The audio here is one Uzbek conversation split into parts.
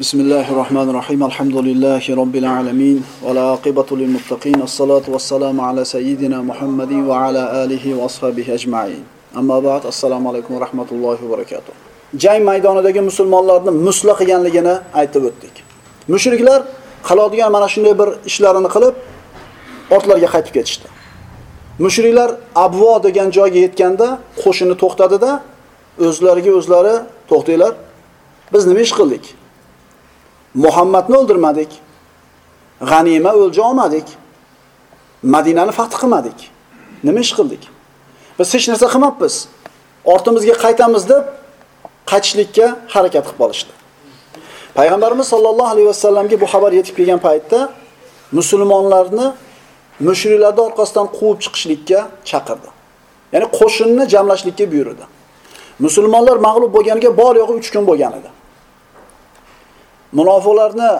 بسم الله الرحمن الرحيم الحمد لله رب العالمين ولا عاقبة للمتقين الصلاة والسلام على سيدنا محمد وعلى آله وأصحابه أجمعين أما بعد السلام عليكم ورحمة الله وبركاته jang maydonidagi musulmonlarni musla qilganligini aytib o'tdik. Mushriklar qiladigan mana shunday bir ishlarini qilib ortlariga qaytib ketishdi. Mushriklar Abvo degan joyga yetganda qo'shini to'xtadida o'zlariga o'zlari to'xtanglar. Biz nima ish qildik? Muhammadni o'ldirmadik. G'anima o'lja olmadik. Madinani fath qilmadik. Nima ish qildik? Biz hech narsa qilmabmiz. Ortimizga qaytamiz deb qaytishlikka harakat qilib qolishdi. Payg'ambarimiz sollallohu alayhi vasallamga bu xabar yetib kelgan paytda musulmonlarni mushriklarning orqasidan quvib chiqishlikka chaqirdi. Ya'ni qo'shinni jamlashlikka buyurdi. Musulmonlar mag'lub bo'lganiga bor yo'g'i 3 kun bo'lgan edi. Munofiqlarni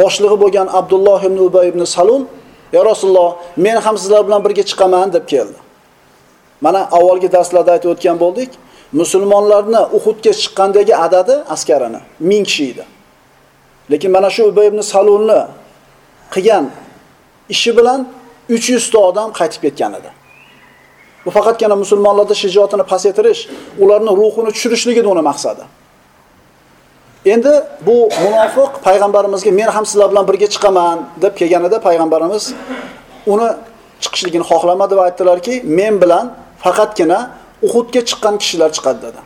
boshlig'i bo'lgan Abdulloh ibn Ubay ibn Salul, "Ya Rasululloh, men ham sizlar bilan birga chiqaman" deb keldi. Mana avvalgi darslarda aytib o'tgan bo'ldik. musulmonlarni Uhudga chiqqandagi adadi askarini 1000 kishi edi. Lekin mana shu Ubay ibn Salulni qilgan ishi bilan 300 ta odam qaytib ketgan edi. Bu faqatgina musulmonlarda shijoatini pasaytirish, ularning ruhini tushirishlik uni maqsadi. Endi bu munofiq payg'ambarimizga men ham sizlar bilan birga chiqaman deb kelganida payg'ambarimiz uni chiqishligini xohlamadi va aytdilarki, men bilan faqatgina Uhudga chiqqan kishilar chiqadi dedi.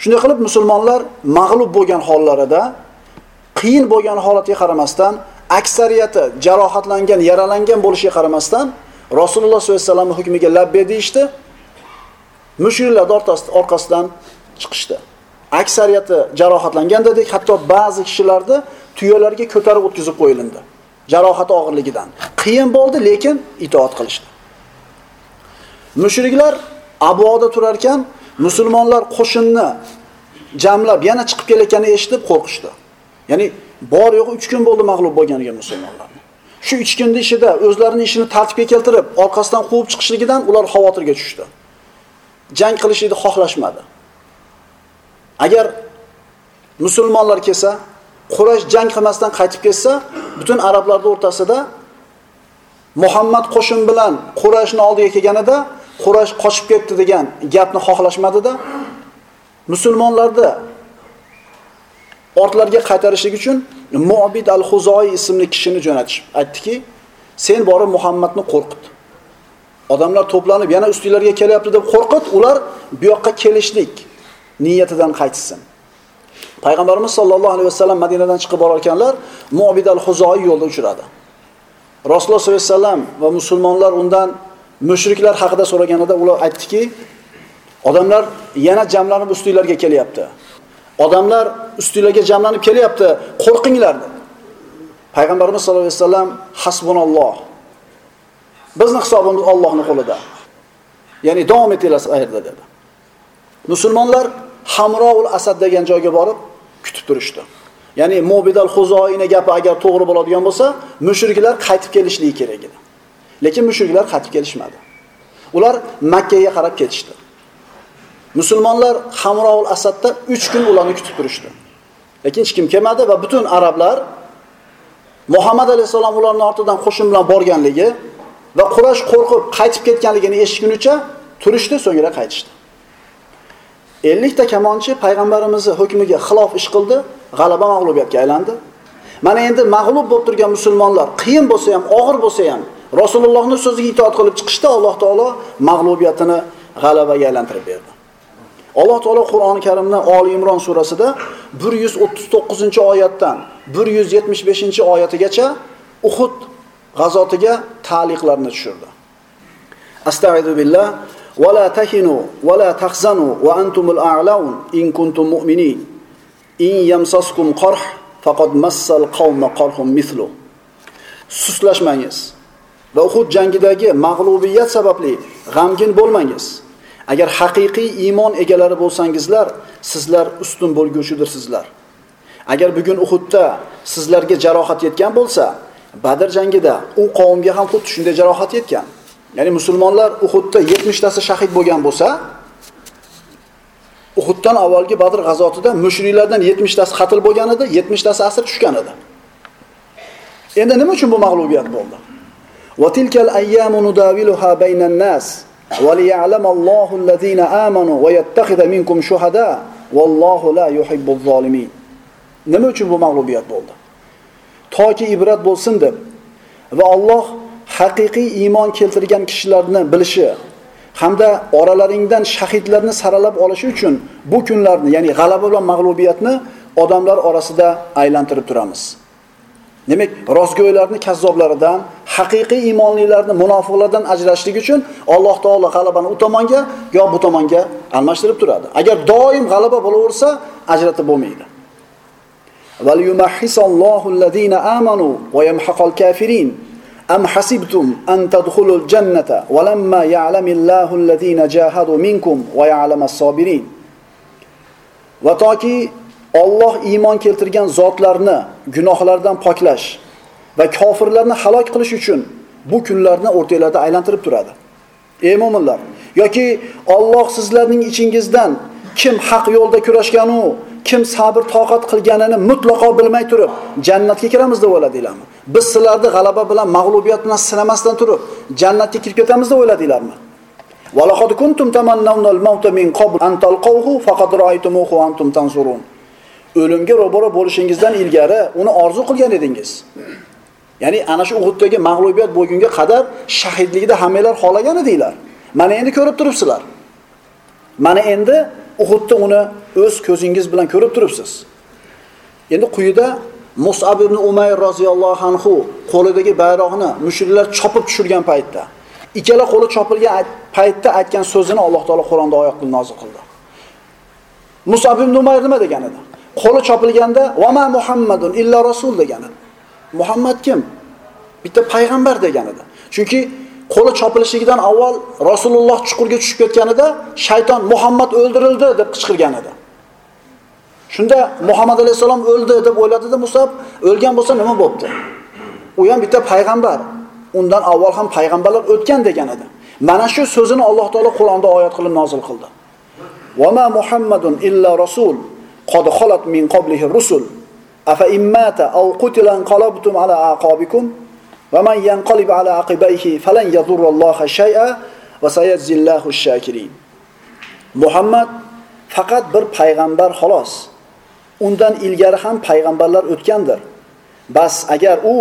Shunday qilib musulmonlar mag'lub bo'lgan hollarida qiyin bo'lgan holatiga qaramasdan, aksariyati jarohatlangan, yaralangan bo'lishiga qaramasdan Rasululloh sollallohu alayhi vasallam hukmiga labbay deyishdi. Mushriklar orqasidan chiqishdi. Aksariyati jarohatlangan dedik, hatto ba'zi kishilarni tuyalarga ko'tarib o'tkazib qo'yilindi. Jarohati og'irligidan. Qiyin bo'ldi, lekin itoat qilishdi. Mushriklar Abvoda turar ekan, musulmonlar qo'shinni jamlab yana chiqib kelayotganini eshitib qo'rqishdi. Ya'ni bor yo'q 3 kun bo'ldi mag'lub bo'lganiga musulmonlar. Shu 3 kunda ishida o'zlarining ishini tartibga keltirib, orqasidan quvib chiqishligidan ular xavotirga tushdi. Jang qilishni xohlashmadi. Agar musulmonlar kelsa, Quraysh jang qilmasdan qaytib ketsa, butun arablarning o'rtasida Muhammad qo'shin bilan Qurayshning oldiga kelganida Quraysh qochib ketdi degan gapni xohlashmadida musulmonlarni ortlarga qaytarishlik uchun Mu'bid al-Xuzoi ismli kishini jo'natishib aytdiki, sen borib Muhammadni qo'rqit. Odamlar to'planib yana ustinglarga kelyapti deb qo'rqit, ular bu yoqqa kelishlik niyatidan qaytsin. Payg'ambarimiz sollallohu alayhi vasallam Madinadan chiqib borar ekanlar, Mu'bid al-Xuzoi yo'lda uchradi. Rasululloh sollallohu alayhi vasallam va musulmonlar undan mushriklar haqida so'raganida ular aytdiki, odamlar yana jamlanib ustinglarga kelyapti. Odamlar ustinglarga jamlanib kelyapti, qo'rqinglar dedi. Payg'ambarimiz sollallohu alayhi vasallam hasbunalloh. Bizning hisobimiz Allohning qo'lida. Ya'ni davom etinglar qayerda dedi. Musulmonlar Hamroul Asad degan joyga borib kutib turishdi. Ya'ni Mubidal Xuzoina gapi agar to'g'ri bo'ladigan bo'lsa, mushriklar qaytib kelishligi kerak edi. Lekin mushriklar qaytib kelishmadi. Ular Makka ga qarab ketishdi. Musulmonlar Hamroul Asadda 3 kun ularni kutib turishdi. Lekin hech kim kelmadi va butun arablar Muhammad alayhisalom ularning ortidan qo'shin bilan borganligi va Quraysh qo'rqib qaytib ketganligini eshitgunicha turishdi, so'ngra qaytishdi. 50 ta kamonchi payg'ambarimizning hukmiga xilof ish qildi, g'alaba mag'lubiyatga aylandi. Mana endi mag'lub bo'lib turgan musulmonlar qiyin bo'lsa ham, og'ir bo'lsa ham Rasulullohning so'ziga itoat qilib chiqishda Alloh taolo mag'lubiyatini g'alabaga aylantirib berdi. Alloh taolo Qur'oni Karimda Oli Imron surasida 139-oyatdan 175-oyatigacha Uhud g'azotiga ta'liqlarni tushirdi. Astagfirullah ولا تهنوا ولا تحزنوا va la tahzanu كنتم مؤمنين a'laun يمسسكم قرح فقد مس القوم قرح مثله. Suslashmangiz. va Uhud jangidagi mag'lubiyat sababli g'amgin bo'lmangiz. Agar haqiqiy iymon egalari bo'lsangizlar, sizlar ustun bo'lguvchidirsizlar. Agar bugun Uhudda sizlarga jarohat yetgan bo'lsa, Badr jangida u qavmga ham xuddi shunday jarohat yetgan. Ya'ni musulmonlar Uhudda 70 tasi shahid bo'lgan bo'lsa, Uhuddan avvalgi Badr g'azotida mushriklardan 70 tasi qatl bo'lgan edi, 70 tasi asir tushgan edi. Endi nima uchun bu mag'lubiyat bo'ldi? Va tilkal ayyamu nudawiluha baynan nas va liya'lamallohu allazina amanu va yattakhidha minkum shuhada vallohu la yuhibbuz zolimin. Nima uchun bu mag'lubiyat bo'ldi? Toki ibrat bo'lsin deb va Alloh haqiqiy iymon keltirgan kishilarni bilishi hamda oralaringdan shahidlarni saralab olishi uchun bu kunlarni, ya'ni g'alaba bilan mag'lubiyatni odamlar orasida aylantirib turamiz. Demak, rostgo'ylarni kazzoblaridan, haqiqiy iymonlilarni munofiqlardan ajratishlik uchun Alloh taolo g'alabani u tomonga yo bu tomonga almashtirib turadi. Agar doim g'alaba bo'laversa, ajratib bo'lmaydi. Val yumahhisallohu allazina amanu va yamhaqal kafirin. أم حسبتم أن تدخلوا الجنة ولما يعلم الله الذين جاهدوا منكم ويعلم الصابرين وتاكي Alloh iymon keltirgan zotlarni gunohlardan poklash va kofirlarni halok qilish uchun bu kunlarni o'rtalarda aylantirib turadi. Ey mu'minlar, yoki Alloh sizlarning ichingizdan kim haq yo'lda kurashgan u, kim sabr toqat qilganini mutlaqo bilmay turib, jannatga kiramiz deb o'yladinglarmi? Biz sizlarni g'alaba bilan, mag'lubiyat bilan sinamasdan turib, jannatga kirib ketamiz deb o'yladinglarmi? Walaqad kuntum tamannawna al-mauta min qabl an talqawhu ra'aytumuhu wa antum o'limga ro'baro bo'lishingizdan ilgari uni orzu qilgan edingiz. Ya'ni ana shu Uhuddagi mag'lubiyat bo'lgunga qadar shahidlikda hammalar xohlagan edinglar. Mana endi ko'rib turibsizlar. Mana endi Uhudda uni o'z ko'zingiz bilan ko'rib turibsiz. Endi quyida Mus'ab ibn Umayr roziyallohu anhu qo'lidagi bayroqni mushriklar chopib tushirgan paytda, ikkala qo'li chopilgan paytda aytgan so'zini Alloh taolo Qur'onda oyat qilib nozil qildi. Mus'ab ibn Umayr nima degan edi? qo'li chopilganda va ma Muhammadun illa rasul degan edi. Muhammad kim? Bitta payg'ambar degan edi. Chunki qo'li chopilishligidan avval Rasululloh chuqurga tushib ketganida shayton Muhammad o'ldirildi deb qichqirgan edi. Shunda Muhammad alayhisalom o'ldi deb o'yladida Musab, o'lgan bo'lsa nima bo'pti? U ham bitta payg'ambar. Undan avval ham payg'ambarlar o'tgan degan edi. Mana shu so'zini Alloh taolo Qur'onda oyat qilib nozil qildi. Va ma Muhammadun illa rasul qad xolat min qablihi rusul afa immata aw qutilan qalabtum ala aqabikum va man yanqalib ala aqibayhi falan yadurralloha shay'a va sayajzillahu shakirin Muhammad faqat bir payg'ambar xolos undan ilgari ham payg'ambarlar o'tgandir bas agar u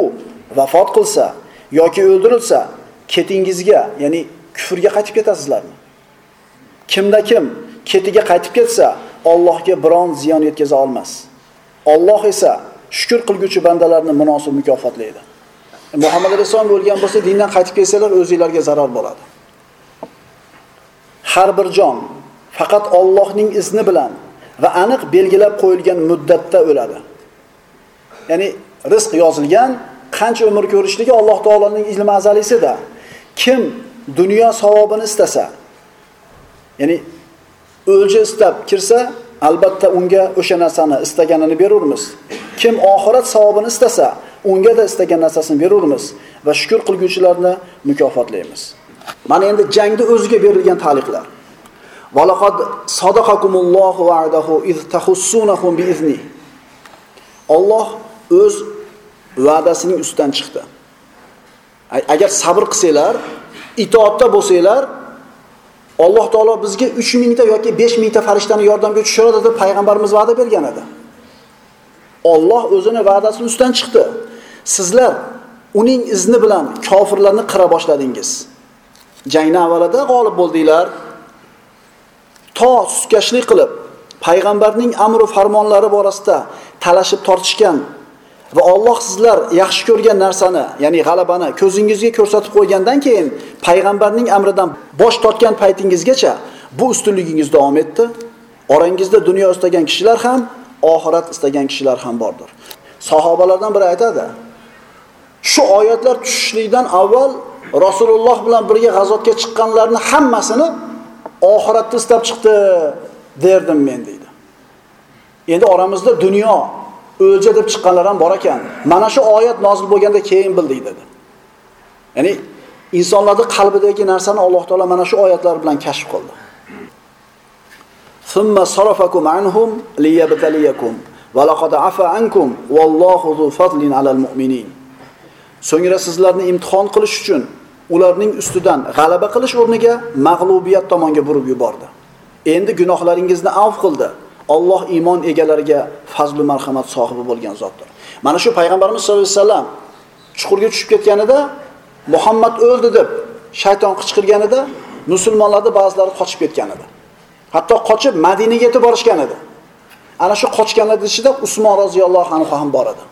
vafot qilsa yoki o'ldirilsa ketingizga ya'ni kufrga qaytib ketasizlarmi kimda kim ketiga qaytib ketsa Allohga biron ziyon yetkaza olmas. Alloh esa shukr qilguvchi bandalarni munosib mukofotlaydi. Muhammad rasul bo'lgan bo'lsa, dindan qaytib kelsalar, o'zingizlarga zarar bo'ladi. Har bir jon faqat Allohning izni bilan va aniq belgilab qo'yilgan muddatda o'ladi. Ya'ni rizq yozilgan, qancha umr ko'rishligi Alloh taolaning ilmi azalisida. Kim dunyo savobini istasa, ya'ni o'lja istab kirsa, albatta unga o'sha narsani istaganini berurmiz. Kim oxirat savobini istasa, unga da istagan narsasini berurmiz va shukr qilguvchilarni mukofotlaymiz. Mana endi jangda o'ziga berilgan taliqlar. Valaqad sadaqakumullohu va'dahu iz tahussunahum biizni. Alloh o'z va'dasining ustidan chiqdi. Agar sabr qilsanglar, itoatda bo'lsanglar, Alloh taolo bizga 3000 ta yoki 5000 ta farishtani yordamga tushiradi deb payg'ambarimiz va'da bergan edi. Alloh o'zini va'dasini ustidan chiqdi. Sizlar uning izni bilan kofirlarni qira boshladingiz. Jangni avvalida g'olib bo'ldinglar. To suskashlik qilib payg'ambarning amri va farmonlari borasida talashib tortishgan va Alloh sizlar yaxshi ko'rgan narsani, ya'ni g'alabani ko'zingizga ko'rsatib qo'ygandan keyin payg'ambarning amridan bosh tortgan paytingizgacha bu ustunligingiz davom etdi. Orangizda dunyo istagan kishilar ham, oxirat istagan kishilar ham bordir. Sahobalardan biri aytadi: Shu oyatlar tushishlikdan avval Rasululloh bilan birga g'azotga chiqqanlarni hammasini oxiratda istab chiqdi derdim men deydi. Endi oramizda dunyo o'lja deb chiqqanlar ham bor ekan. Mana shu oyat nozil bo'lganda keyin bildik dedi. Ya'ni insonlarning qalbidagi narsani Alloh taolo mana shu oyatlar bilan kashf qildi. Thumma sarafakum anhum liyabtaliyakum va laqad afa ankum vallohu zu fadlin alal mu'minin. So'ngra sizlarni imtihon qilish uchun ularning ustidan g'alaba qilish o'rniga mag'lubiyat tomonga burib yubordi. Endi gunohlaringizni avf qildi. Alloh iymon egalariga fazlu marhamat sohibi bo'lgan zotdir. Mana shu payg'ambarimiz sollallohu alayhi vasallam chuqurga tushib ketganida Muhammad o'ldi deb shayton qichqirganida musulmonlarning ba'zilari qochib ketgan edi. Hatto qochib Madinaga yetib borishgan edi. Ana shu qochganlar ichida Usmon roziyallohu anhu ham bor edi.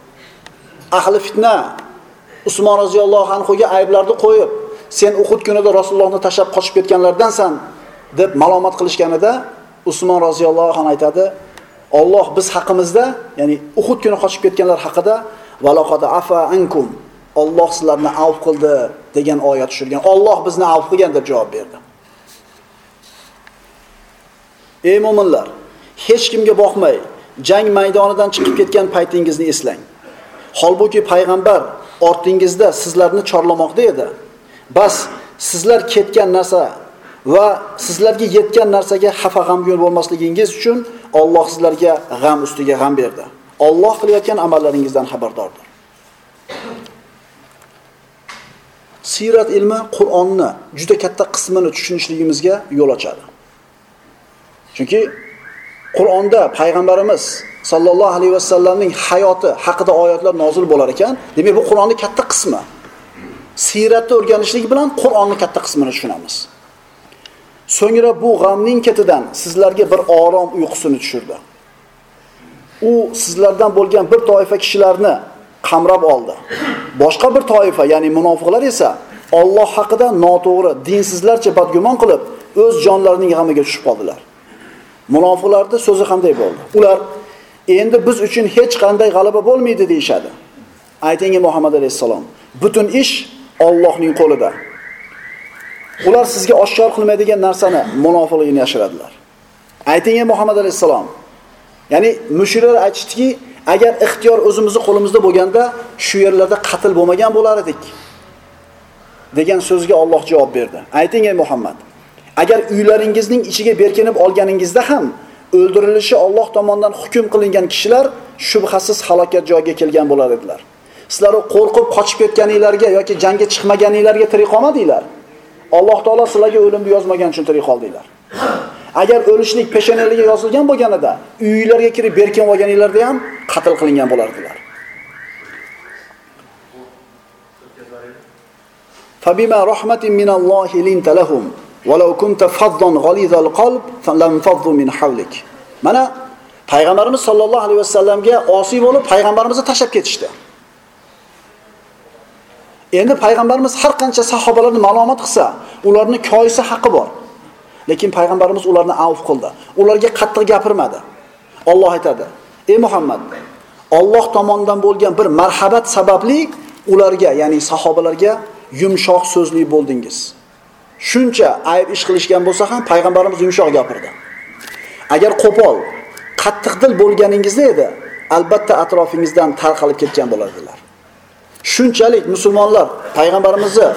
Ahli fitna Usmon roziyallohu anhuga ayblarni qo'yib, sen Uhud kunida Rasulullohni tashlab qochib ketganlardansan deb malomat qilishganida Usmon roziyallohu anhu aytadi, Alloh biz haqimizda, ya'ni Uhud kuni qochib ketganlar haqida valaqad afa ankum Alloh sizlarni avf qildi degan oyat tushirgan. Alloh bizni avf qilgan deb javob berdi. Ey mu'minlar, hech kimga boqmay, jang maydonidan chiqib ketgan paytingizni eslang. Holbuki payg'ambar ortingizda sizlarni chorlamoqda edi. Bas sizlar ketgan narsa va sizlarga yetgan narsaga xafa g'amgin bo'lmasligingiz uchun Alloh sizlarga g'am ustiga g'am berdi. Alloh qilayotgan amallaringizdan xabardordir. Sirat ilmi Qur'onni juda katta qismini tushunishligimizga yo'l ochadi. Chunki Qur'onda payg'ambarimiz sallallohu alayhi vasallamning hayoti haqida oyatlar nozil bo'lar ekan, demak bu Qur'onning katta qismi. Siratni o'rganishlik bilan Qur'onning katta qismini tushunamiz. So'ngra bu g'amning ketidan sizlarga bir orom uyqusini tushirdi. U sizlardan bo'lgan bir toifa kishilarni qamrab oldi. Boshqa bir toifa, ya'ni munofiqlar esa Alloh haqida noto'g'ri, dinsizlarcha badgumon qilib, o'z jonlarining g'amiga tushib qoldilar. Munofiqlarning so'zi qanday bo'ldi? Ular endi biz uchun hech qanday g'alaba bo'lmaydi deyshadi. Ayting Muhammad alayhisalom, butun ish Allohning qo'lida. Ular sizga oshkor qilmaydigan narsani munofiqligini yashiradilar. Ayting Muhammad alayhisalom. Ya'ni mushriklar aytishdiki, agar ixtiyor o'zimizni qo'limizda bo'lganda shu yerlarda qatl bo'lmagan bo'lar edik. degan so'zga Alloh javob berdi. Ayting ey Muhammad, agar uylaringizning ichiga berkinib olganingizda ham o'ldirilishi Alloh tomonidan hukm qilingan kishilar shubhasiz halokat joyiga kelgan bo'lar edilar. Sizlar qo'rqib qochib ketganingizlarga yoki jangga chiqmaganingizlarga tirik qolmadinglar. Alloh taolo sizlarga o'limni yozmagan uchun tirik qoldinglar. Agar o'lishlik peshonaligiga yozilgan bo'lganida, uylarga kirib berkin olganingizlarda ham qatl qilingan bo'lardilar. Fabima rahmatin minallohi lintalahum Walau kunta fazzan g'alizal qalb falanfazzu min havlik. Mana payg'ambarimiz sollallohu alayhi vasallamga osiy bo'lib payg'ambarimizni tashlab ketishdi. Endi payg'ambarimiz har qancha sahobalarni malomat qilsa, ularni koyisi haqqi bor. Lekin payg'ambarimiz ularni avf qildi. Ularga qattiq gapirmadi. olloh aytadi: "Ey Muhammad, olloh tomonidan bo'lgan bir marhabat sababli ularga, ya'ni sahobalarga yumshoq so'zli bo'ldingiz." Shuncha ayb ish qilishgan bo'lsa ham payg'ambarimiz yumshoq gapirdi. Agar qo'pol, qattiq dil bo'lganingizda edi, albatta atrofingizdan tarqalib ketgan bo'lardilar. Shunchalik musulmonlar payg'ambarimizni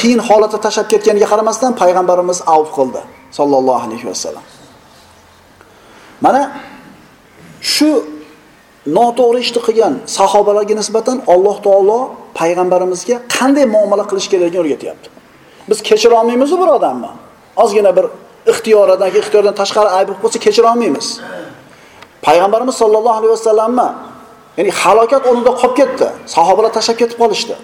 qiyin holatda tashlab ketganiga qaramasdan payg'ambarimiz avf qildi sallallohu alayhi vasallam. Mana shu noto'g'ri ishni qilgan sahobalarga nisbatan Alloh taolo payg'ambarimizga qanday muomala qilish kerakligini o'rgatyapti. Biz kechira olmaymizmi bir odamni? Ozgina bir ixtiyoridan, ixtiyordan tashqari ayb bo'lsa kechira olmaymiz. Payg'ambarimiz sollallohu alayhi vasallamni ya'ni halokat o'rnida qolib ketdi. Sahobalar tashab ketib qolishdi.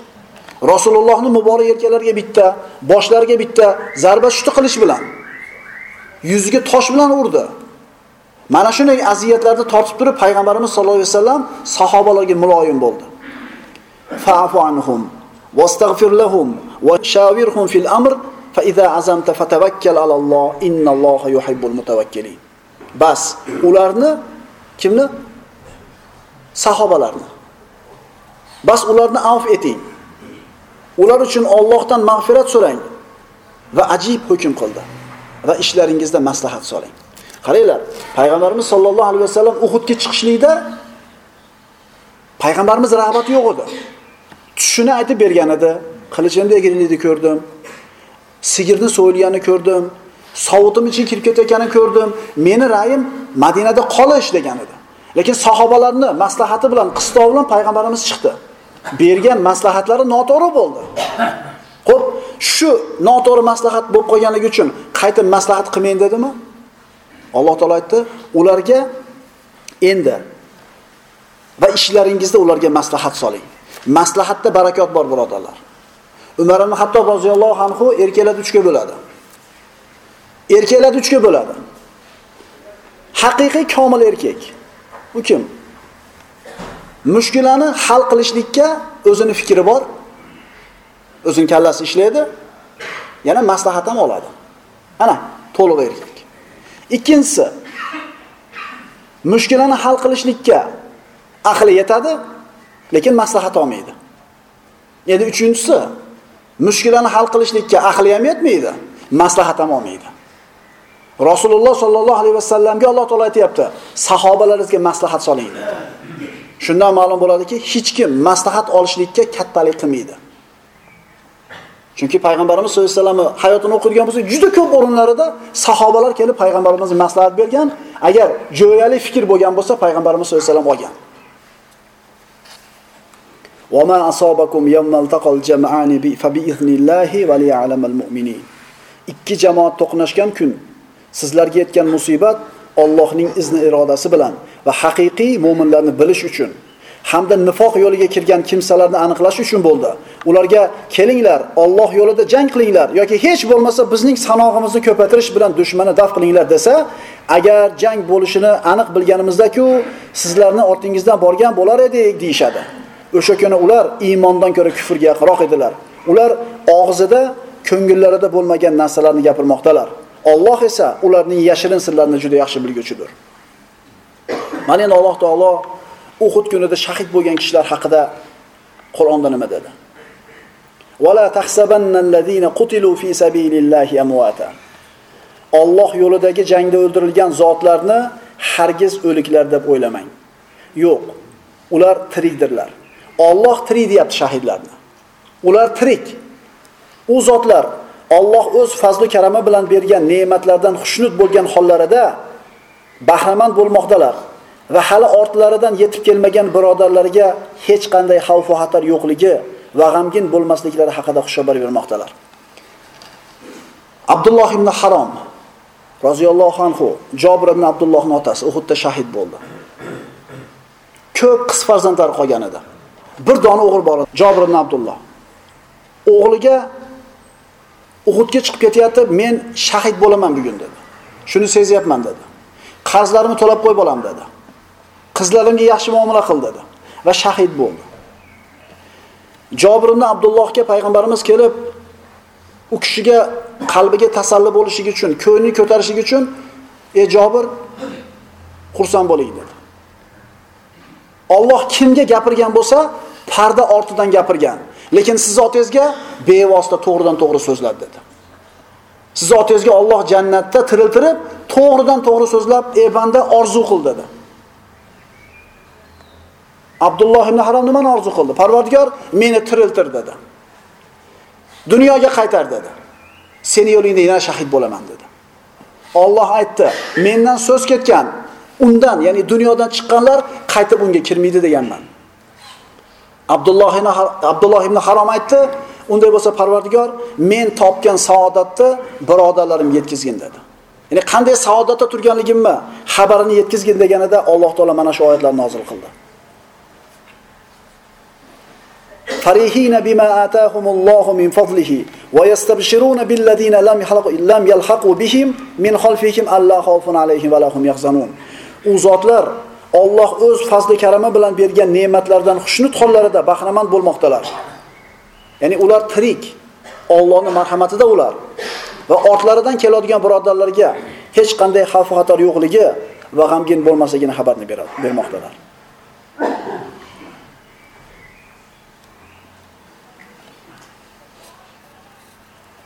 Rasulullohni muborak yelkalariga bitta, boshlariga bitta zarba tushdi qilish bilan. Yuziga tosh bilan urdi. Mana shunday aziyatlarni tortib turib payg'ambarimiz sollallohu alayhi vasallam sahobalarga muloyim bo'ldi. Fa'fu anhum واستغفر lahum وشاورهم shawirhum fil amr fa فتوكل azamta fatawakkal ala Allah innalloha yuhibbul mutawakkilin. Bas, ularni kimni? Sahobalarni. Bas ularni avf eting. Ular uchun Allohdan mag'firat so'rang va ajib hukm qildi va ishlaringizda maslahat soling Qaranglar, payg'ambarimiz sollallohu alayhi vasallam Uhudga chiqishlikda payg'ambarimiz rag'bati yo'q edi. Tushini aytib bergan edi. qilichimni egrillikni ko'rdim. Sigirni so'yilganini ko'rdim. Sovutim ichiga kirib ketayotganini ko'rdim. Meni ra'yim Madinada qolish degan edi. Lekin sahobalarni maslahati bilan, qistov bilan payg'ambarimiz chiqdi. Bergan maslahatlari noto'g'ri bo'ldi. Xo'p, shu noto'g'ri maslahat bo'lib qolganligi uchun qaytib maslahat qilmang dedimi? Alloh taolo aytdi, ularga endi va ishlaringizda ularga maslahat soling. Maslahatda barakot bor, birodarlar. Umar ibn Hattob roziyallohu anhu erkaklar uchga bo'ladi. Erkaklar uchga bo'ladi. Haqiqiy komil erkak. U kim? Mushkulani hal qilishlikka o'zini fikri bor, o'zining kallasi ishlaydi, yana maslahat ham oladi. Ana, to'liq erkak. Ikkinchisi mushkulani hal qilishlikka aqli yetadi, lekin maslahat olmaydi. Endi uchinchisi mushkulani hal qilishlikka aqli ham yetmaydi, maslahat ham olmaydi. Rasululloh sollallohu alayhi vasallamga Alloh taolay aytayapti, sahobalaringizga maslahat soling dedi. Shundan ma'lum bo'ladiki, hech kim maslahat olishlikka kattalik qilmaydi. Chunki payg'ambarimiz sollallohu alayhi vasallam hayotini o'qigan bo'lsak juda ko'p o'rinlarida sahobalar kelib payg'ambarimizga maslahat bergan, agar jo'yali fikr bo'lgan bo'lsa, payg'ambarimiz sollallohu alayhi vasallam olgan. وَمَا أَصَابَكُمْ يَوْمَ الْتَقَى الْجَمْعَانِ فَبِإِذْنِ اللَّهِ وَلِيَعْلَمَ الْمُؤْمِنِينَ Ikki jamoat to'qnashgan kun sizlarga yetgan musibat Allohning izni irodasi bilan va haqiqiy mu'minlarni bilish uchun hamda nifoq yo'liga kirgan kimsalarni aniqlash uchun bo'ldi. Ularga kelinglar, Alloh yo'lida jang qilinglar yoki hech bo'lmasa bizning sanog'imizni ko'paytirish bilan dushmanni daf qilinglar desa, agar jang bo'lishini aniq bilganimizda-ku, sizlarni ortingizdan borgan bo'lar edik deyshadi. O'sha kuni ular iymondan ko'ra kufrga yaqinroq edilar. Ular og'zida, ko'ngillarida bo'lmagan narsalarni gapirmoqdalar. Alloh esa ularning yashirin sirlarini juda yaxshi bilguvchidir. Mana endi Alloh taolo Uhud kunida shahid bo'lgan kishilar haqida Qur'onda nima dedi? Wala tahsabannallazina qutilu fi sabilillahi amwata. Alloh yo'lidagi jangda o'ldirilgan zotlarni hargiz o'liklar deb o'ylamang. Yo'q, ular tirikdirlar. Alloh tirik deyapti shahidlarni. Ular tirik. U zotlar Alloh o'z fazli karami bilan bergan ne'matlardan xushnud bo'lgan hollarida bahramand bo'lmoqdalar. va hali ortlaridan yetib kelmagan birodarlarga hech qanday xavf va xatar yo'qligi va g'amgin bo'lmasliklari haqida xushxabar bermoqdalar. Abdulloh ibn Harom roziyallohu anhu Jabir ibn Abdullohning otasi Uhudda shahid bo'ldi. Ko'p qiz farzandlari qolgan edi. Bir dona o'g'il bor edi, Jabir ibn Abdulloh. O'g'liga Uhudga chiqib ketyapti, men shahid bo'laman bugun dedi. Shuni sezyapman dedi. Qarzlarimni to'lab qo'yib olam dedi. qizlarimga yaxshi muomala qil dedi va shahid bo'ldi. Jobir ibn Abdullohga payg'ambarimiz kelib u kishiga qalbiga tasalli bo'lishi uchun, ko'ngli ko'tarishi uchun, "Ey Jobir, xursand bo'ling" dedi. Alloh kimga gapirgan bo'lsa, parda ortidan gapirgan. Lekin siz otangizga bevosita to'g'ridan to'g'ri so'zladi dedi. Siz otangizga Alloh jannatda tiriltirib, to'g'ridan to'g'ri so'zlab, "Ey banda, orzu qil" dedi. Abdulloh ibn Harom nimani orzu qildi? Parvardigor meni tiriltir dedi. Dunyoga qaytar dedi. Seni yo'lingda yana shahid bo'laman dedi. Alloh aytdi, mendan so'z ketgan, undan, ya'ni dunyodan chiqqanlar qaytib unga kirmaydi deganman. Abdulloh ibn Abdulloh ibn Harom aytdi, unday bo'lsa Parvardigor men topgan saodatni birodarlarim yetkazgin dedi. Ya'ni qanday saodatda turganligimni xabarini yetkazgin deganida Alloh taolo mana shu oyatlarni nozil qildi. فرحين بما آتاهم الله من فضله ويستبشرون بالذين لم لم يلحقوا بهم من خلفهم ألا خوف عليهم ولا هم يحزنون u zotlar Alloh o'z fazli karami bilan bergan ne'matlardan xushnud hollarida bahramand bo'lmoqdalar. Ya'ni ular tirik. Allohning marhamatida ular va ortlaridan keladigan birodarlarga hech qanday xavf xatar yo'qligi va g'amgin bo'lmasligini xabarni bermoqdalar.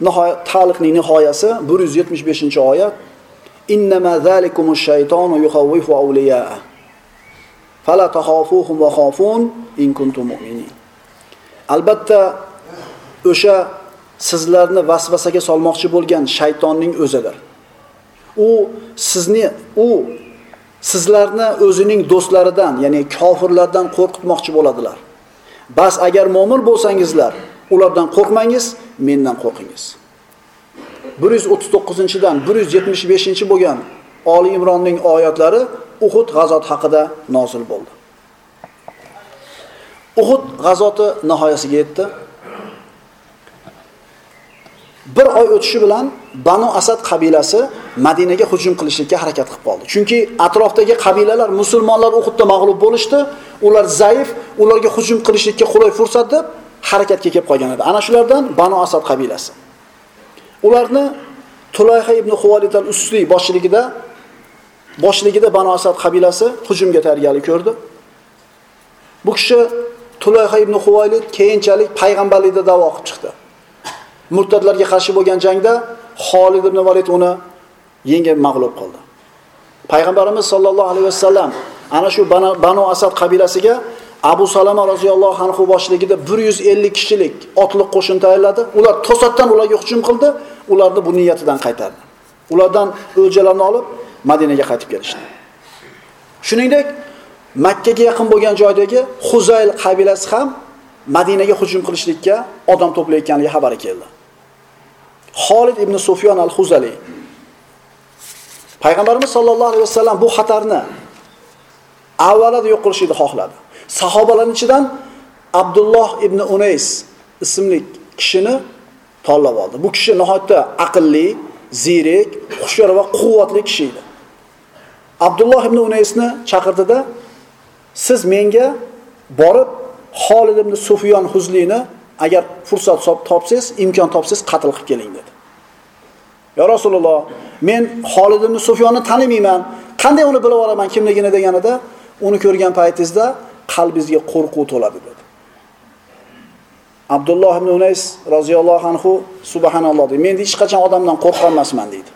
nihoyat taliqning nihoyasi 175-oyat innama zalikumush shaytonu yukhawwifu awliyaa fala taxafuhum va xafun in kuntum mu'minin albatta o'sha sizlarni vasvasaga solmoqchi bo'lgan shaytonning o'zidir u sizni u sizlarni o'zining do'stlaridan, ya'ni kofirlardan qo'rqitmoqchi bo'ladilar. Bas agar mo'min bo'lsangizlar, ulardan qo'rqmangiz, mendan qo'rqingiz. 139-dan 175 bo'lgan Oli Imronning oyatlari Uhud g'azot haqida nozil bo'ldi. Uhud g'azoti nihoyasiga yetdi. Bir oy o'tishi bilan Banu Asad qabilasi Madinaga hujum qilishlikka harakat qilib qoldi. Chunki atrofdagi qabilalar musulmonlar Uhudda mag'lub bo'lishdi, ular zaif, ularga hujum qilishlikka qulay fursat deb harakatga kelib qolgan edi. Ana shulardan Banu Asad qabilasi. Ularni Tulayha ibn Huvalid al-Usli boshchiligida boshligida Banu Asad qabilasi hujumga tayyorgarlik ko'rdi. Bu kishi Tulayha ibn Huvaylid keyinchalik payg'ambarlikda da'vo qilib chiqdi. Murtadlarga qarshi bo'lgan jangda Xolid ibn Valid uni yengib mag'lub qildi. Payg'ambarimiz sollallohu alayhi vasallam ana shu Banu Asad qabilasiga Abu Salama roziyallohu anhu boshligida 150 kishilik otliq qo'shin tayyorladi. Ular to'satdan ularga hujum qildi, ularni bu niyatidan qaytardi. Ulardan o'ljalarni olib Madinaga qaytib kelishdi. Shuningdek, Makka ga yaqin bo'lgan joydagi Xuzayl qabilasi ham Madinaga hujum qilishlikka odam to'playotganligi xabari keldi. Xolid ibn Sufyon al-Xuzali Payg'ambarimiz sollallohu alayhi vasallam bu xatarni avvalada yo'q qilishni xohladi. sahobalarni ichidan Abdulloh ibn Unays ismli kishini tanlab oldi. Bu kishi nihoyatda aqlli, ziyrak, hushyor va quvvatli kishi edi. Abdulloh ibn Unaysni chaqirdida siz menga borib Xolid ibn Sufyon Huzlini agar fursat topsangiz, imkon topsangiz qatl qilib keling dedi. Ya Rasululloh, men Xolid ibn Sufyonni tanimayman. Qanday uni bilib olaman kimligini deganida, uni ko'rgan paytingizda qalbingizga qo'rquv to'ladi dedi. Abdulloh ibn Unays roziyallohu anhu subhanalloh dedi. Men hech qachon odamdan qo'rqmasman dedi.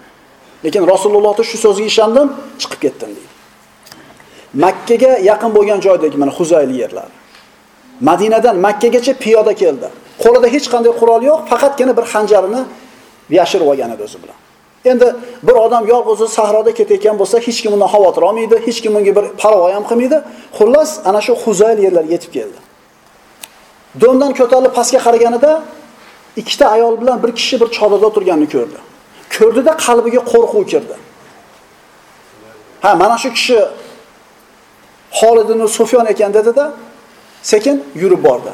Lekin Rasulullohning shu so'ziga ishondim, chiqib ketdim deydi. Makkaga yaqin bo'lgan joydagi mana Huzayli yerlari. Madinadan Makkagacha piyoda keldi. Qo'lida hech qanday qurol yo'q, faqatgina bir xanjarini yashirib olgan edi o'zi bilan. Endi bir odam yolg'iz sahroda ketayotgan bo'lsa, hech kim undan xavotir olmaydi, hech kim unga bir parvo ham qilmaydi. Xullas, ana shu Huzayl yerlarga yetib keldi. Do'mdan ko'tarilib pastga qaraganida ikkita ayol bilan bir kishi bir chodirda o'tirganini ko'rdi. Ko'rdida qalbiga qo'rquv kirdi. Ha, mana shu kishi Xolid ibn Sufyon ekan dedi-da, sekin yurib bordi.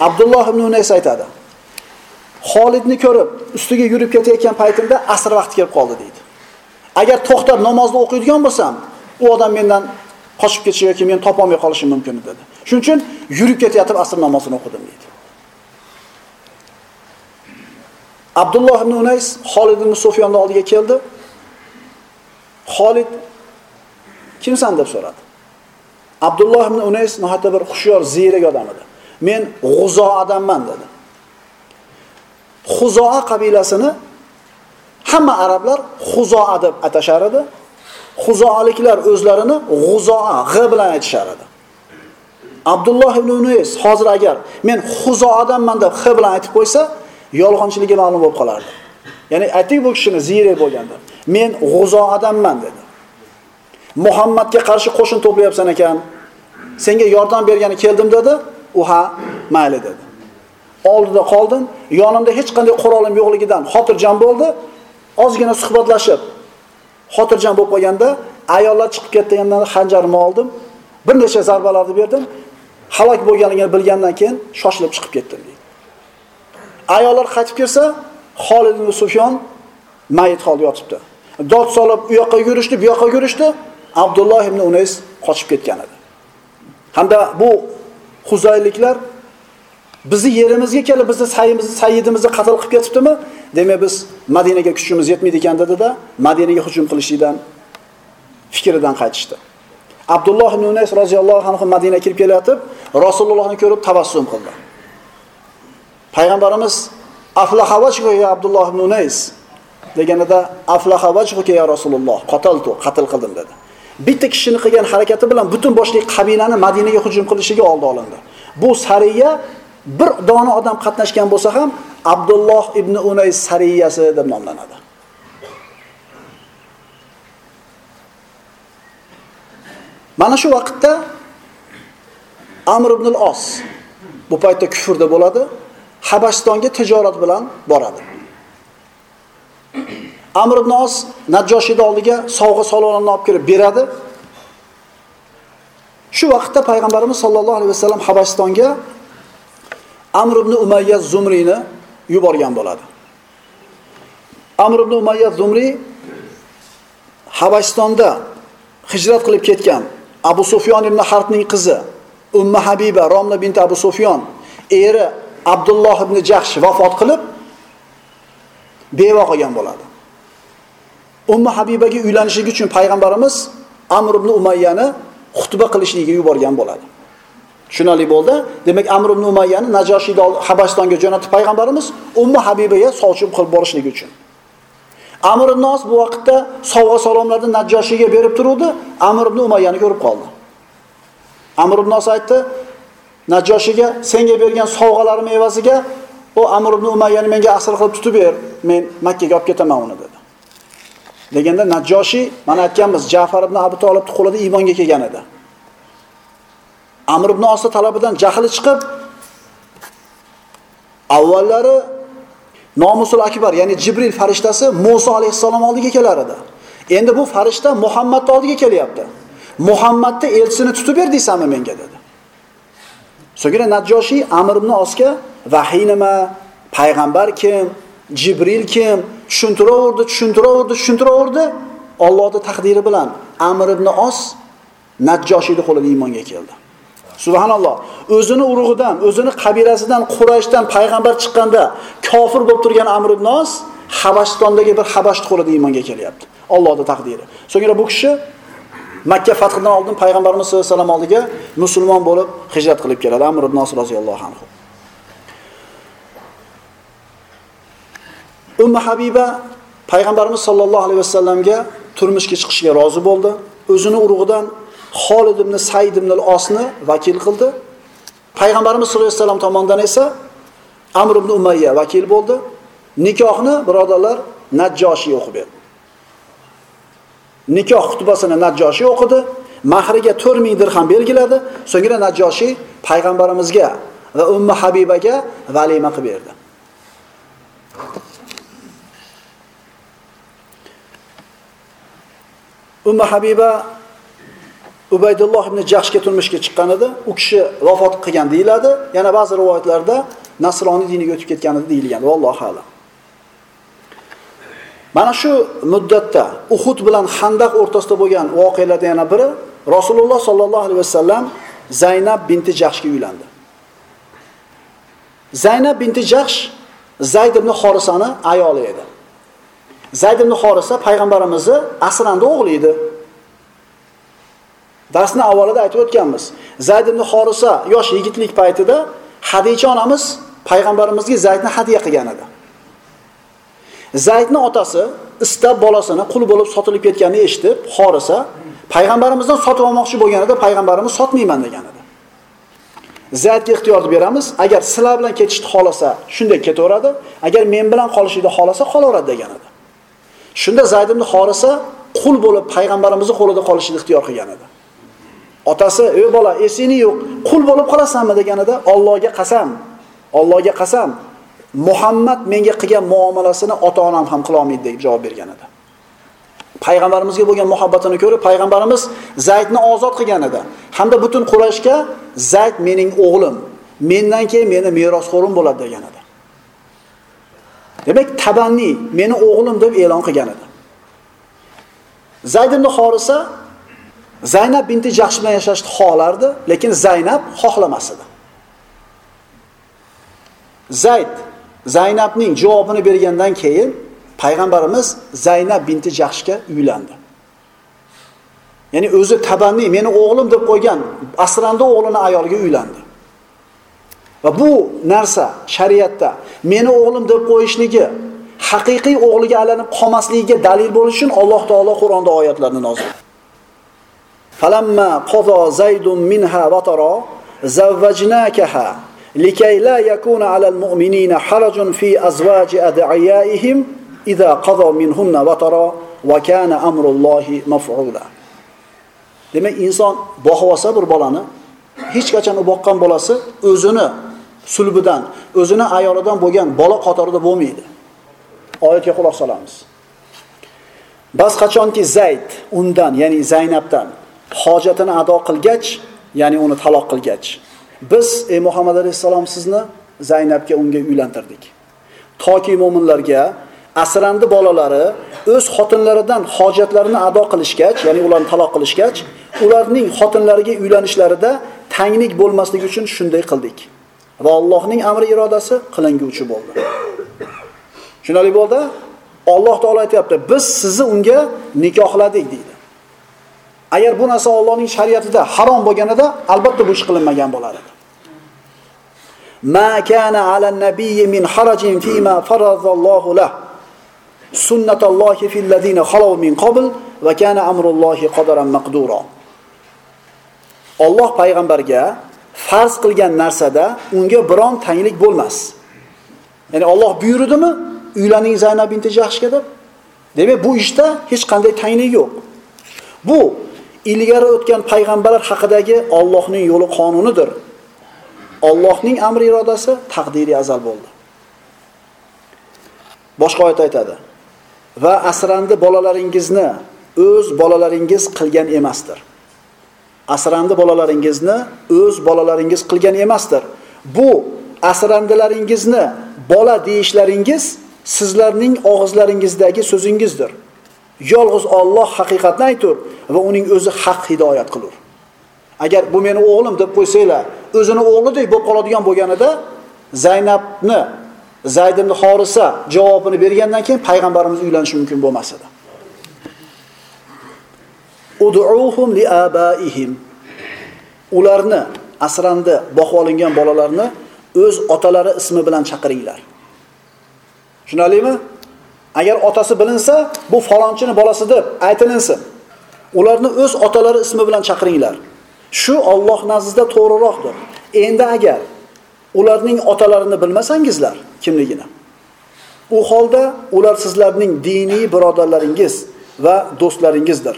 Abdulloh ibn Unays aytadi. Xolidni ko'rib, ustiga yurib ketayotgan paytimda asr vaqti kelib qoldi deydi. Agar to'xtab namozni o'qiydigan bo'lsam, u odam mendan qochib ketishi yoki men topolmay qolishim mumkin dedi. Shuning uchun yurib ketayotib asr namozini o'qidim deydi. Abdulloh ibn Unays Xolid ibn Sufyonning oldiga keldi. Xolid kimsan deb so'radi. Abdulloh ibn Unays nohata bir xushyor, ziyrak odam edi. Men G'uzo odamman dedi. Xuzoa qabilasini hamma arablar Xuzoa deb atashar edi. Xuzoaliklar o'zlarini G'uzoa g' bilan aytishar edi. Abdulloh ibn Unays hozir agar men Xuzo odamman deb x bilan aytib qo'ysa, yolg'onchiligi ma'lum bo'lib qolardi. Ya'ni aytdik bu kishini ziyrak bo'lganda. Men G'uzo odamman dedi. Muhammadga qarshi qo'shin to'playapsan ekan. Senga yordam bergani keldim dedi. U ha, mayli dedi. Oldida qoldim, yonimda hech qanday qurolim yo'qligidan xotirjam bo'ldi. Ozgina suhbatlashib, xotirjam bo'lib qolganda ayollar chiqib ketgandan xanjarimni oldim. Bir necha zarbalarni berdim. Halok bo'lganligini bilgandan keyin shoshilib chiqib ketdim deydi. Ayollar qaytib kelsa, Xolid ibn Sufyon mayit holda yotibdi. Dod solib u yoqqa yurishdi, bu yoqqa yurishdi. Abdulloh ibn Unays qochib ketgan edi. Hamda bu Huzayliklar bizni yerimizga kelib bizni sayimizni, sayyidimizni qatl qilib ketibdimi? Demak biz Madinaga kuchimiz yetmaydi ekan dedida Madinaga hujum qilishdan fikridan qaytishdi. Abdulloh ibn Unays roziyallohu anhu Madinaga kirib kelayotib, Rasulullohni ko'rib tabassum qildi. payg'ambarimiz aflaha abdulloh ibn unays deganida Aflahavajhuya ya rasululloh qotaltu qatl qildim dedi. Bitta kishini qilgan harakati bilan butun boshli qabilani madinaga hujum qilishiga oldi olindi. Bu sariya bir dona odam qatnashgan bo'lsa ham abdulloh ibn unays sariyasi deb nomlanadi. Mana shu vaqtda amr ibn al os bu paytda kufrda bo'ladi. Habashistonga tijorat bilan boradi. Amr ibn Os Najjoshiyning oldiga sovg'a salonlarni olib kirib beradi. Shu vaqtda payg'ambarimiz sollallohu alayhi vasallam Habashistonga Amr ibn Umayya Zumriyni yuborgan bo'ladi. Amr ibn Umayya Zumri Habashistonda hijrat qilib ketgan Abu Sufyon ibn Harbning qizi Umma Habiba Romla bint Abu Sufyon eri Abdulloh ibn Jahsh vafot qilib beva qolgan bo'ladi. Umma Habibaga uylanishligi uchun payg'ambarimiz Amr ibn Umayyani xutba qilishligiga yuborgan bo'ladi. Tushunali bo'ldi. Demak, Amr ibn Umayyani Najoshiyda Habashistonga jo'natib payg'ambarimiz Umma Habibaga sovchi qilib borishligi uchun. Amr ibn Os bu vaqtda sovg'a salomlarni najoshiyga berib turuvdi, Amr ibn Umayyani ko'rib qoldi. Amr ibn Os aytdi, Najjoshiga senga bergan sovg'alarim evaziga u Amr ibn Umayyani menga asr qilib tutib ber, men Makka ga olib ketaman uni dedi. Deganda Najjoshi, mana aytganmiz, Ja'far ibn Abi Talibning qo'lida iymonga kelgan edi. Amr ibn Osa talabidan jahli chiqib avvallari Nomusul akbar, ya'ni Jibril farishtasi Musa alayhissalom oldiga kelar edi. Endi bu farishta Muhammad oldiga kelyapti. Muhammadni elchisini tutib ber deysanmi menga dedi. So'ngra Najjoshi Amr ibn Osga vahiy nima, payg'ambar kim, Jibril kim tushuntiraverdi, tushuntiraverdi, tushuntiraverdi. Allohning taqdiri bilan Amr ibn Os najjoshiyni qo'lida iymonga keldi. Subhanalloh. O'zini urug'idan, o'zini qabilasidan, Qurayshdan payg'ambar chiqqanda kofir bo'lib turgan Amr ibn Os Habashistondagi bir Habash qo'lida iymonga kelyapti. Allohning taqdiri. So'ngra bu kishi Makka fathidan oldin payg'ambarimiz sollallohu alayhi vasallam oldiga musulmon bo'lib hijrat qilib keladi. Amr ibn Os roziyallohu anhu. Ummu Habiba payg'ambarimiz sollallohu alayhi vasallamga turmushga chiqishga rozi bo'ldi. O'zini urug'idan Xolid ibn Said ibn al-Osni vakil qildi. Payg'ambarimiz sollallohu alayhi vasallam tomonidan esa Amr ibn Umayya vakil bo'ldi. Nikohni birodarlar Najjoshi o'qib berdi. Nikoh xutbasini Najjoshi o'qidi. Mahriga 4000 dirham belgiladi. So'ngra Najjoshi payg'ambarimizga va Ummu Habibaga valima qilib berdi. Ummu Habiba Ubaydulloh ibn Jahshga turmushga chiqqan edi. U kishi vafot qilgan deyiladi. Yana ba'zi rivoyatlarda Nasroniy diniga o'tib ketganini deyilgan. Vallohu a'lam. Mana shu muddatda Uhud bilan Handaq o'rtasida bo'lgan voqealardan yana biri Rasululloh sollallohu alayhi vasallam Zaynab binti Jahshga uylandi. Zaynab binti Jahsh Zayd ibn Xorisani ayoli edi. Zayd ibn Xorisa payg'ambarimizni asrandi o'g'li edi. Darsni avvalida aytib o'tganmiz. Zayd ibn Xorisa yosh yigitlik paytida Hadicha onamiz payg'ambarimizga Zaydni hadya qilgan edi. Zaydni otasi istab bolasini qul bo'lib sotilib ketganini eshitib, Xorisa payg'ambarimizdan sotib olmoqchi bo'lganida payg'ambarimiz sotmayman degan edi. Zaydga ixtiyorni beramiz, agar sizlar bilan ketishni xolasa, shunday ketaveradi, agar men bilan qolishni xolasa, qolaveradi degan edi. Shunda Zayd ibn Xorisa qul bo'lib payg'ambarimizning qo'lida qolishni ixtiyor qilgan edi. Otasi, "Ey bola, esingni yo'q, qul bo'lib qolasanmi?" deganida, "Allohga qasam, Allohga qasam, Muhammad menga qilgan muomalasini ota-onam ham qila olmaydi" deb javob bergan edi. Payg'ambarimizga bo'lgan muhabbatini ko'rib, payg'ambarimiz Zaydni ozod qilgan edi. Hamda butun Qurayshga Zayd mening o'g'lim, mendan keyin meni merosxo'rim bo'ladi degan edi. Demak, tabanni meni o'g'lim deb e'lon qilgan edi. Zayd ibn Xorisa Zaynab binti Jahsh bilan yashashni xohlardi, lekin Zaynab xohlamas edi. Zayd zaynabning javobini bergandan keyin payg'ambarimiz zaynab binti jahshga uylandi. Ya'ni o'zi tabanniy meni o'g'lim deb qo'ygan asrandi o'g'lini ayolga uylandi. Va bu narsa shariatda meni o'g'lim deb qo'yishligi haqiqiy o'g'liga aylanib qolmasligiga dalil bo'lishi uchun alloh taolo qur'onda oyatlarni nozil falamma qozo zaydun minha vataro zavvajnakaha likay la yakuna alal mu'minina harajun fi azvaji adiyaihim idza qada minhunna vatara va kana amrullohi maf'ula. Demak, inson boqib bir bolani, hech qachon u boqqan bolasi o'zini sulbidan, o'zini ayolidan bo'lgan bola qatorida bo'lmaydi. Oyatga quloq solamiz. Bas qachonki Zayd undan, ya'ni Zaynabdan hojatini ado qilgach, ya'ni uni taloq qilgach, biz ey Muhammad alayhissalom sizni Zaynabga unga uylantirdik. Toki mu'minlarga asrandi bolalari o'z xotinlaridan hojatlarini ado qilishgach, ya'ni ularni taloq qilishgach, ularning xotinlariga uylanishlarida tanglik bo'lmasligi uchun shunday qildik. Va Allohning amri irodasi qilinguvchi bo'ldi. Tushunarli bo'ldi? Alloh taolo aytayapti, biz sizni unga nikohladik deydi. Agar bu narsa Allohning shariatida harom bo'lganida, albatta bu ish qilinmagan bo'lar edi. Ma kana ala nabiyyi min harajin fima faradallohu lahu. sunnatallohi fil ladina khalaw min qabl va kana amrullohi qadaran maqdura. Alloh payg'ambarga farz qilgan narsada unga biron tanglik bo'lmas. Ya'ni Alloh buyurdimi? Uylaning Zaynab binti Jahshga deb. Demak, bu ishda hech qanday tanglik yo'q. Bu ilgari o'tgan payg'ambarlar haqidagi Allohning yo'li qonunidir. Allohning amri irodasi taqdiri azal bo'ldi. Boshqa oyat aytadi. Va asrandi bolalaringizni o'z bolalaringiz qilgan emasdir. Asrandi bolalaringizni o'z bolalaringiz qilgan emasdir. Bu asrandilaringizni bola deyishlaringiz sizlarning og'izlaringizdagi so'zingizdir. Yolg'iz Alloh haqiqatni aytur va uning o'zi haq hidoyat qilur. Agar bu meni o'g'lim deb qo'ysanglar, o'zini o'g'lidek bo'lib qoladigan bo'lganida Zaynabni Zayd ibn Horisa javobini bergandan keyin payg'ambarimiz uylanishi mumkin bo'lmas edi. Ud'uhum li. Ularni asrandi boqib olingan bolalarni o'z otalari ismi bilan chaqiringlar. tushunarlimi Agar otasi bilinsa, bu falonchini bolasi deb aytilinsin. Ularni o'z otalari ismi bilan chaqiringlar. Shu Alloh nazdida to'g'riroqdir. Endi agar ularning otalarini bilmasangizlar, kimligini. U holda ular sizlarning diniy birodarlaringiz va do'stlaringizdir.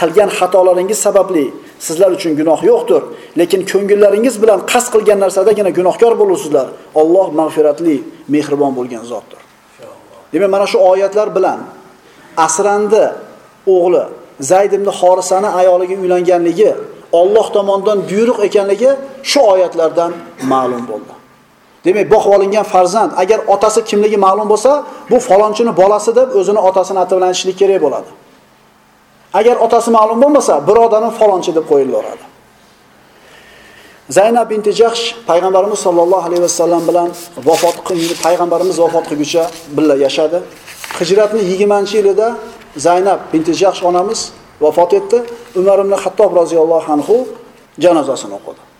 Qilgan xatolaringiz sababli sizlar uchun gunoh yo'qdir, lekin ko'ngillaringiz bilan qasd qilgan narsadagina gunohkor bo'lusizlar. Alloh mag'firatli, mehribon bo'lgan zotdir. Demak, mana shu oyatlar bilan asrandi o'g'li Zayd ibn Xorisani ayoliga uylanganligi Alloh tomonidan buyruq ekanligi shu oyatlardan ma'lum bo'ldi. Demak, boqib olingan farzand agar otasi kimligi ma'lum bo'lsa, bu falonchini bolasi deb o'zini otasini ati bilan kerak bo'ladi. Agar otasi ma'lum bo'lmasa, birodarini falonchi deb qo'yilaveradi. Zaynab binti Jahsh payg'ambarimiz sollallohu alayhi vasallam bilan vafot qilgan payg'ambarimiz vafot qilguncha birga yashadi. Hijratning 20-yilida Zaynab binti Jahsh onamiz vafot etdi. Umar ibn Xattob roziyallohu anhu janozasini o'qidi.